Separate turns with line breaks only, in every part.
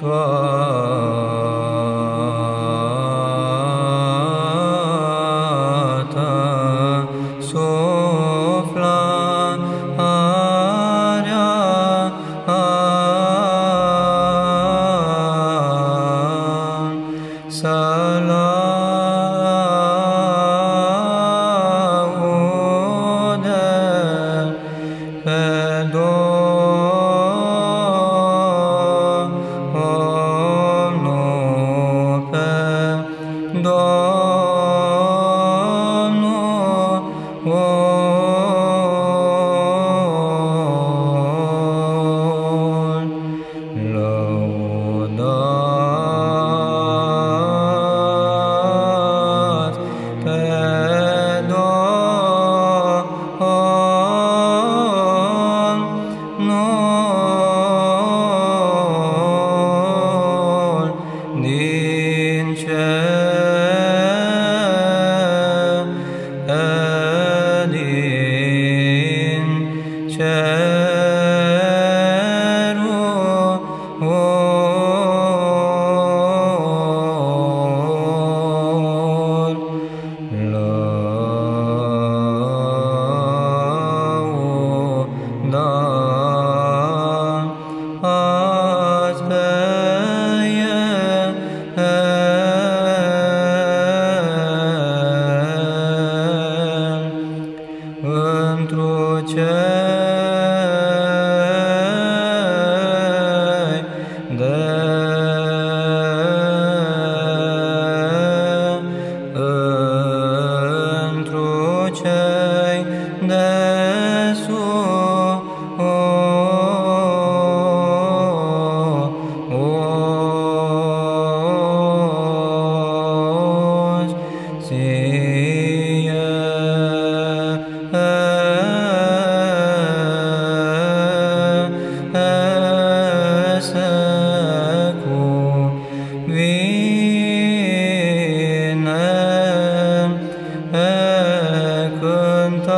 toată no de întru cei de sus,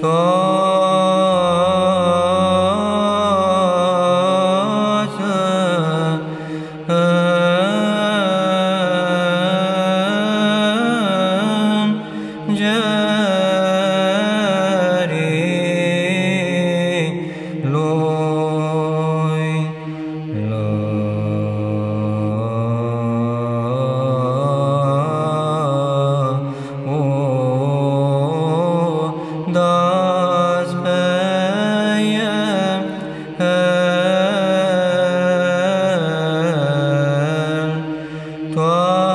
多 God.